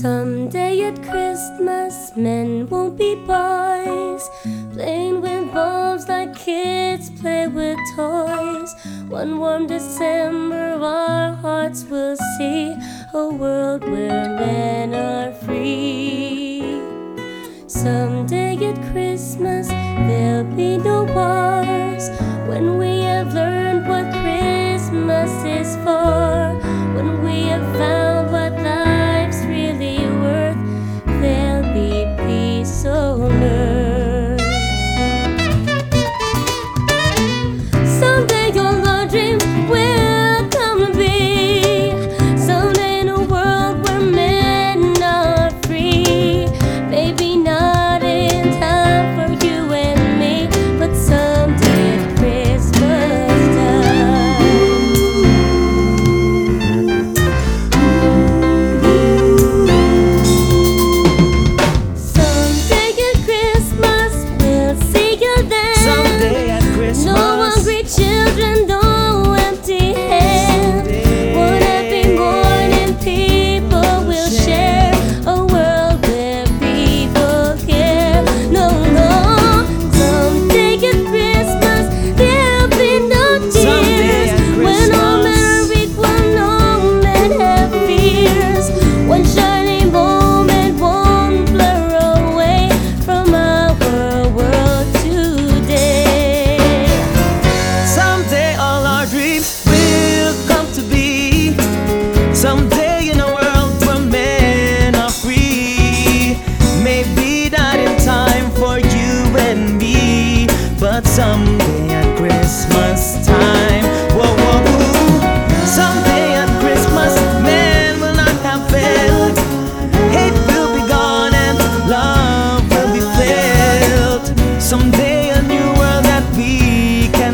Someday at Christmas, men won't be boys, playing with bulbs like kids play with toys. One warm December, our hearts will see a world where men are free. Someday at Christmas, there'll be no wars when we have learned what Christmas is for, when we have found.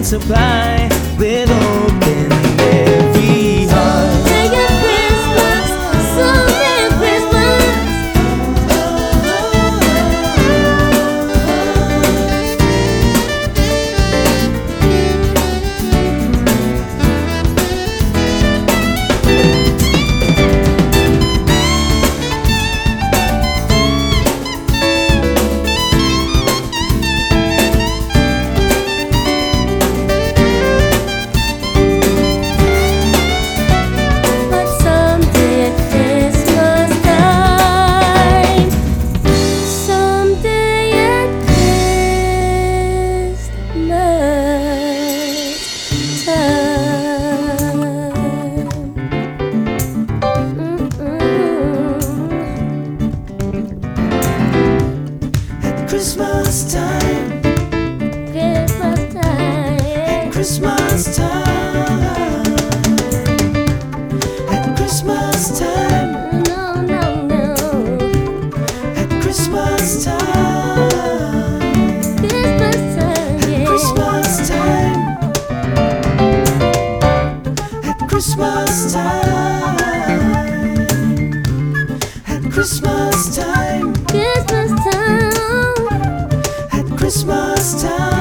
supply Christmas time. Christmas time. At Christmas time. At Christmas time. No, no, no. At Christmas time. Christmas time. At Christmas time. At Christmas time. At Christmas time. Christmas time.